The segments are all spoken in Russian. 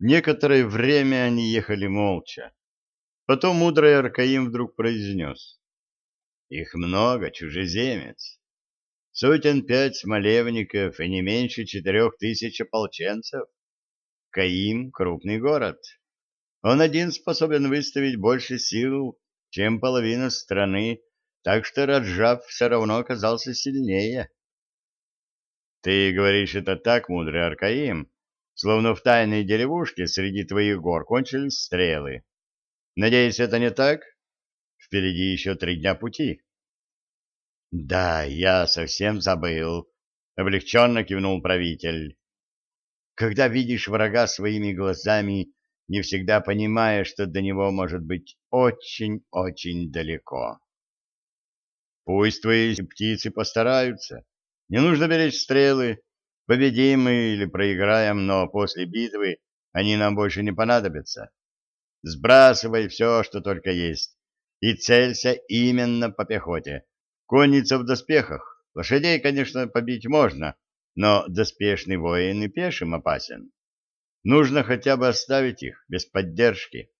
Некоторое время они ехали молча. Потом мудрый Аркаим вдруг произнес. Их много, чужеземец. Сотен пять смолевников и не меньше четырех тысяч ополченцев. Каим — крупный город. Он один способен выставить больше сил, чем половина страны, так что Раджав все равно оказался сильнее. Ты говоришь это так, мудрый Аркаим, словно в тайной деревушке среди твоих гор кончились стрелы. Надеюсь, это не так? Впереди еще три дня пути. — Да, я совсем забыл, — облегченно кивнул правитель. Когда видишь врага своими глазами, не всегда понимаешь, что до него может быть очень-очень далеко. Пусть твои птицы постараются. Не нужно беречь стрелы, Победим мы или проиграем, но после битвы они нам больше не понадобятся. Сбрасывай все, что только есть, и целься именно по пехоте. Конница в доспехах. Лошадей, конечно, побить можно, но доспешный воин и пешим опасен. Нужно хотя бы оставить их без поддержки.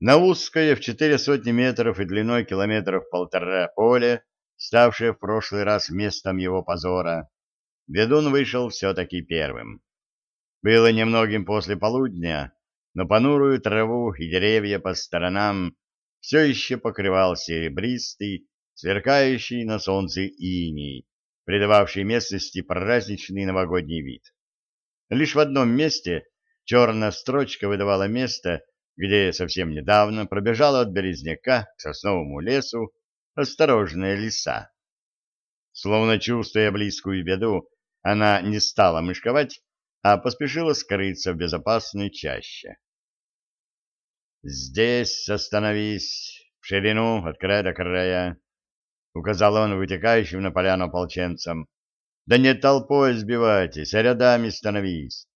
На узкое в четыре сотни метров и длиной километров полтора поле ставшее в прошлый раз местом его позора, ведун вышел все-таки первым. Было немногим после полудня, но понурую траву и деревья по сторонам все еще покрывал серебристый, сверкающий на солнце иней, придававший местности праздничный новогодний вид. Лишь в одном месте черная строчка выдавала место, где совсем недавно пробежала от Березняка к сосновому лесу осторожная лиса. Словно чувствуя близкую беду, она не стала мышковать, а поспешила скрыться в безопасной чаще. «Здесь остановись, в ширину от края до края», — указал он вытекающим на поляну ополченцам. «Да не толпой сбивайтесь, а рядами становись.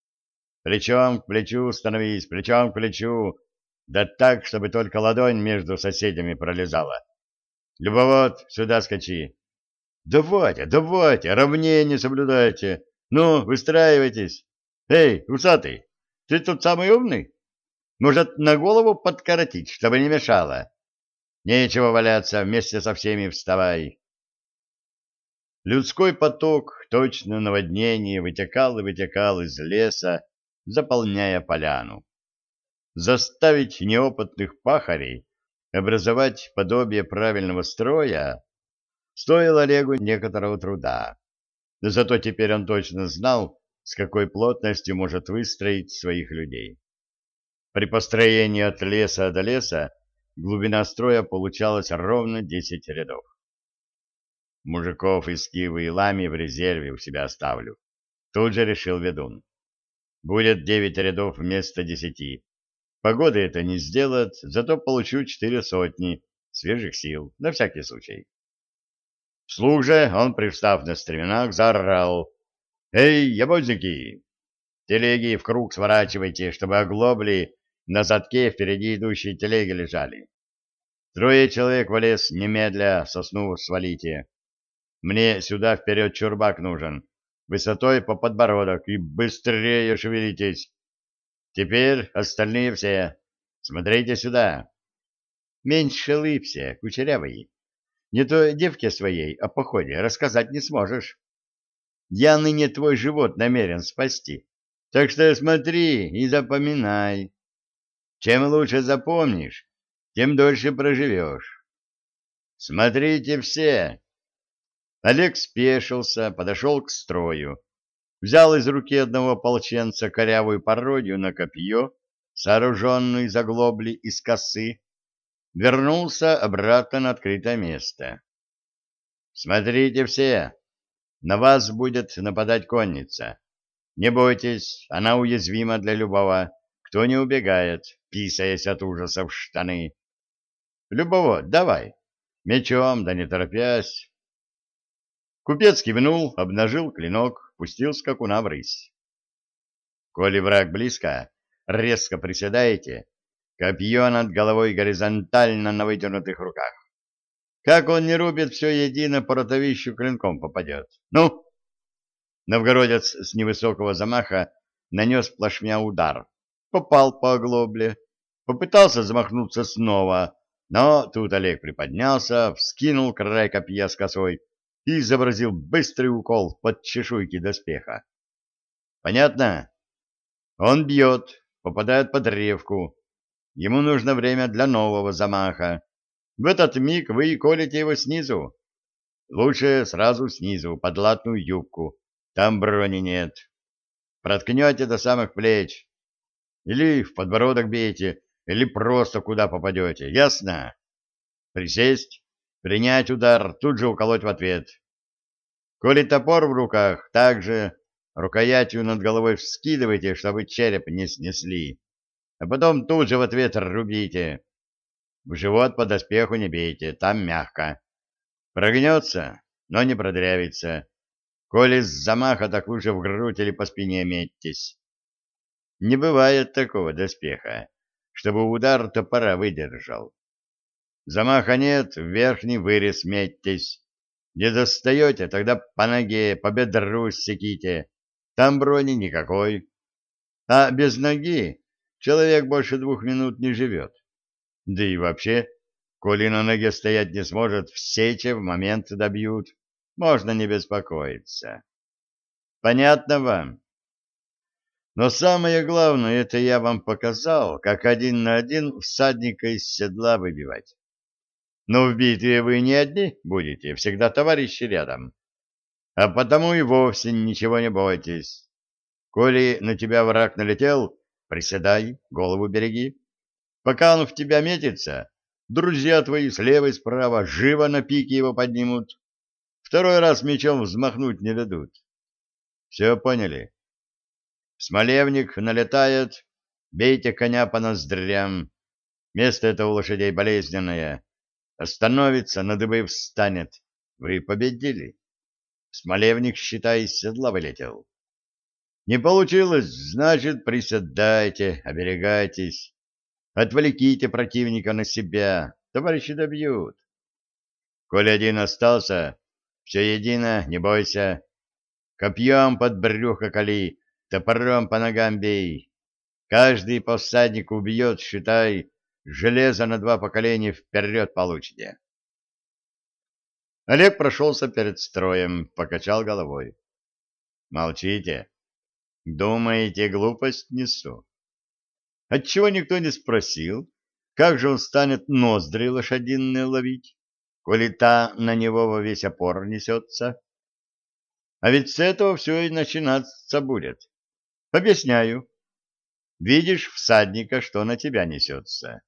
Плечом к плечу становись, плечом к плечу, да так, чтобы только ладонь между соседями пролезала. Любовод, сюда скачи. Давайте, давайте, равнение соблюдайте. Ну, выстраивайтесь. Эй, усатый, ты тут самый умный? Может, на голову подкоротить, чтобы не мешало? Нечего валяться, вместе со всеми вставай. Людской поток, точно наводнение, вытекал и вытекал из леса, заполняя поляну. Заставить неопытных пахарей образовать подобие правильного строя стоило Олегу некоторого труда. Зато теперь он точно знал, с какой плотностью может выстроить своих людей. При построении от леса до леса глубина строя получалась ровно 10 рядов. Мужиков из Кивы и Лами в резерве у себя оставлю. Тут же решил ведун. Будет девять рядов вместо десяти, Погода это не сделает, зато получу четыре сотни свежих сил, на всякий случай. Вслух же он, привстав на стременах, заорал. «Эй, ябозники! Телеги в круг сворачивайте, чтобы оглобли на задке впереди идущие телеги лежали. Трое человек в лес немедля сосну свалите. Мне сюда вперед чурбак нужен, высотой по подбородок, и быстрее шевелитесь, Теперь остальные все. Смотрите сюда. Меньше лыбся, кучерявый. Не то девке своей о походе рассказать не сможешь. Я ныне твой живот намерен спасти. Так что смотри и запоминай. Чем лучше запомнишь, тем дольше проживешь. Смотрите все. Олег спешился, подошел к строю взял из руки одного ополченца корявую пародию на копье, сооруженную из оглобли из косы, вернулся обратно на открытое место. «Смотрите все, на вас будет нападать конница. Не бойтесь, она уязвима для любого, кто не убегает, писаясь от ужаса в штаны. Любого, давай, мечом, да не торопясь». Купец кивнул, обнажил клинок, пустил скакуна в рысь. Коли враг близко, резко приседаете, копье над головой горизонтально на вытянутых руках. Как он не рубит, все едино по ротовищу клинком попадет. Ну! Новгородец с невысокого замаха нанес плашмя удар. Попал по оглобле. Попытался замахнуться снова, но тут Олег приподнялся, вскинул край копья с косой и изобразил быстрый укол под чешуйки доспеха. Понятно? Он бьет, попадает под древку. Ему нужно время для нового замаха. В этот миг вы колите его снизу. Лучше сразу снизу, под латную юбку. Там брони нет. Проткнете до самых плеч. Или в подбородок бейте, или просто куда попадете. Ясно? Присесть, принять удар, тут же уколоть в ответ. Коли топор в руках, также рукоятью над головой вскидывайте, чтобы череп не снесли. А потом тут же в ответ рубите. В живот по доспеху не бейте, там мягко. Прогнется, но не продрявится. Коли с замаха, так лучше в грудь или по спине метьтесь. Не бывает такого доспеха, чтобы удар топора выдержал. Замаха нет, в верхний вырез метьтесь. Не достаете, тогда по ноге, по бедру секите. Там брони никакой. А без ноги человек больше двух минут не живет. Да и вообще, коли на ноге стоять не сможет, в сече в момент добьют. Можно не беспокоиться. Понятно вам? Но самое главное, это я вам показал, как один на один всадника из седла выбивать. Но в битве вы не одни будете, всегда товарищи рядом. А потому и вовсе ничего не бойтесь. Коли на тебя враг налетел, приседай, голову береги. Пока он в тебя метится, друзья твои слева и справа живо на пике его поднимут. Второй раз мечом взмахнуть не дадут. Все поняли? Смолевник налетает, бейте коня по ноздрям. Место это у лошадей болезненное. Остановится, на дыбы встанет. Вы победили. Смолевник, считай, из седла вылетел. Не получилось, значит, приседайте, оберегайтесь. Отвлеките противника на себя, товарищи добьют. Коли один остался, все едино, не бойся. Копьем под брюхо кали, топором по ногам бей. Каждый посадник убьет, считай, железо на два поколения вперед получите. Олег прошелся перед строем, покачал головой. Молчите. Думаете, глупость несу? Отчего никто не спросил, как же он станет ноздри лошадиные ловить, коли та на него во весь опор несется? А ведь с этого все и начинаться будет. Объясняю. Видишь всадника, что на тебя несется.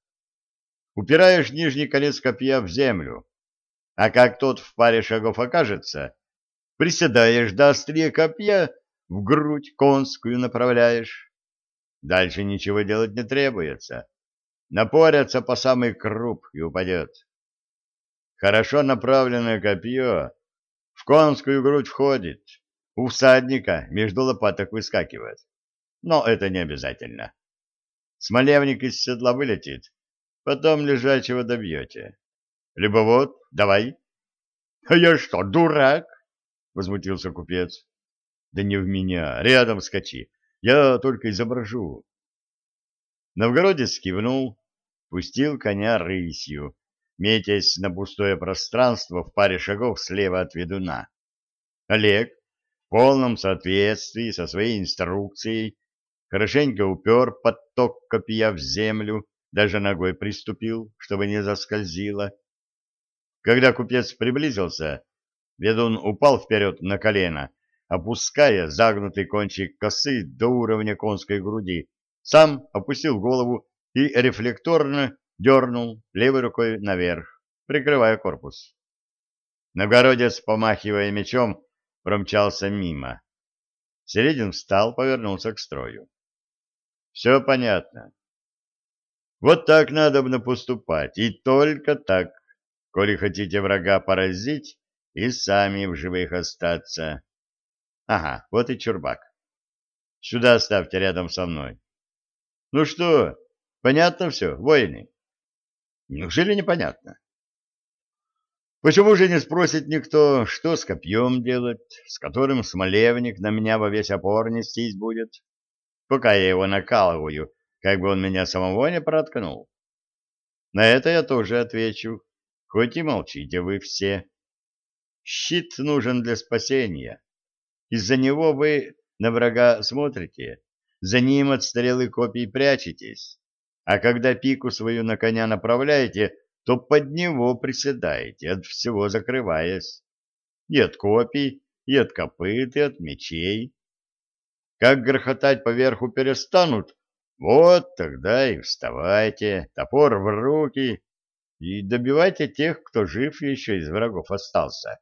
Упираешь нижний конец копья в землю, а как тот в паре шагов окажется, приседаешь до острия копья, в грудь конскую направляешь. Дальше ничего делать не требуется. Напорятся по самый круп и упадет. Хорошо направленное копье в конскую грудь входит, у всадника между лопаток выскакивает. Но это не обязательно. Смолевник из седла вылетит, потом лежачего добьете. Любовод, давай. — А я что, дурак? — возмутился купец. — Да не в меня, рядом скачи, я только изображу. Новгородец кивнул, пустил коня рысью, метясь на пустое пространство в паре шагов слева от ведуна. Олег, в полном соответствии со своей инструкцией, хорошенько упер подток копья в землю, даже ногой приступил, чтобы не заскользило. Когда купец приблизился, ведун упал вперед на колено, опуская загнутый кончик косы до уровня конской груди, сам опустил голову и рефлекторно дернул левой рукой наверх, прикрывая корпус. Новгородец, помахивая мечом, промчался мимо. Середин встал, повернулся к строю. Все понятно. Вот так надо бы поступать, и только так коли хотите врага поразить и сами в живых остаться. Ага, вот и чурбак. Сюда ставьте рядом со мной. Ну что, понятно все, воины? Неужели непонятно? Почему же не спросит никто, что с копьем делать, с которым смолевник на меня во весь опор нестись будет? пока я его накалываю, как бы он меня самого не проткнул. На это я тоже отвечу, хоть и молчите вы все. Щит нужен для спасения. Из-за него вы на врага смотрите, за ним от стрелы копий прячетесь, а когда пику свою на коня направляете, то под него приседаете, от всего закрываясь. И от копий, и от копыт, и от мечей. Как грохотать поверху перестанут, вот тогда и вставайте, топор в руки, и добивайте тех, кто жив еще из врагов остался.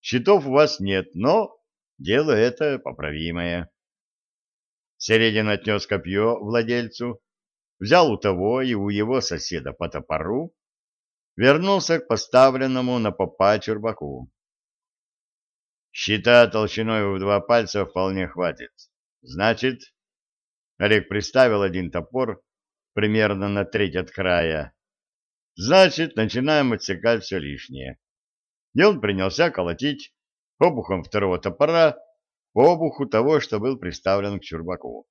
Щитов у вас нет, но дело это поправимое. Середин отнес копье владельцу, взял у того и у его соседа по топору, вернулся к поставленному на попа чурбаку. Щита толщиной в два пальца вполне хватит. Значит, Олег приставил один топор примерно на треть от края. Значит, начинаем отсекать все лишнее. И он принялся колотить обухом второго топора по обуху того, что был приставлен к чурбаку.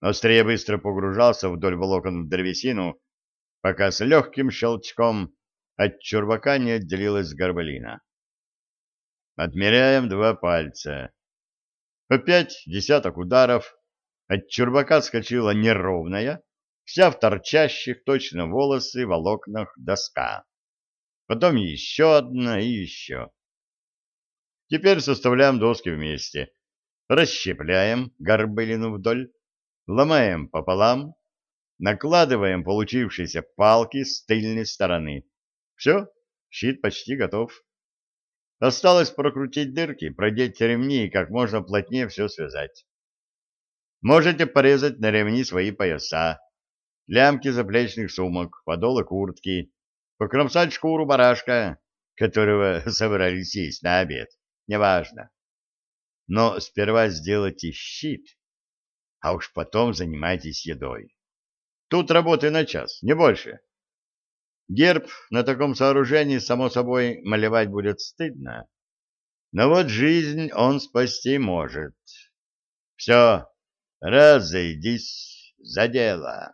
Острее быстро погружался вдоль волокон в древесину, пока с легким щелчком от чурбака не отделилась горбалина. Отмеряем два пальца. Опять десяток ударов. От чурбака скочила неровная, вся в торчащих точно волосы волокнах доска. Потом еще одна и еще. Теперь составляем доски вместе. Расщепляем горбылину вдоль, ломаем пополам, накладываем получившиеся палки с тыльной стороны. Все, щит почти готов. Осталось прокрутить дырки, продеть ремни и как можно плотнее все связать. Можете порезать на ремни свои пояса, лямки заплечных сумок, подолы куртки, покромсать шкуру барашка, которого собрались есть на обед, неважно. Но сперва сделайте щит, а уж потом занимайтесь едой. Тут работы на час, не больше. Герб на таком сооружении, само собой, малевать будет стыдно. Но вот жизнь он спасти может. Все, разойдись за дело.